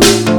Chao.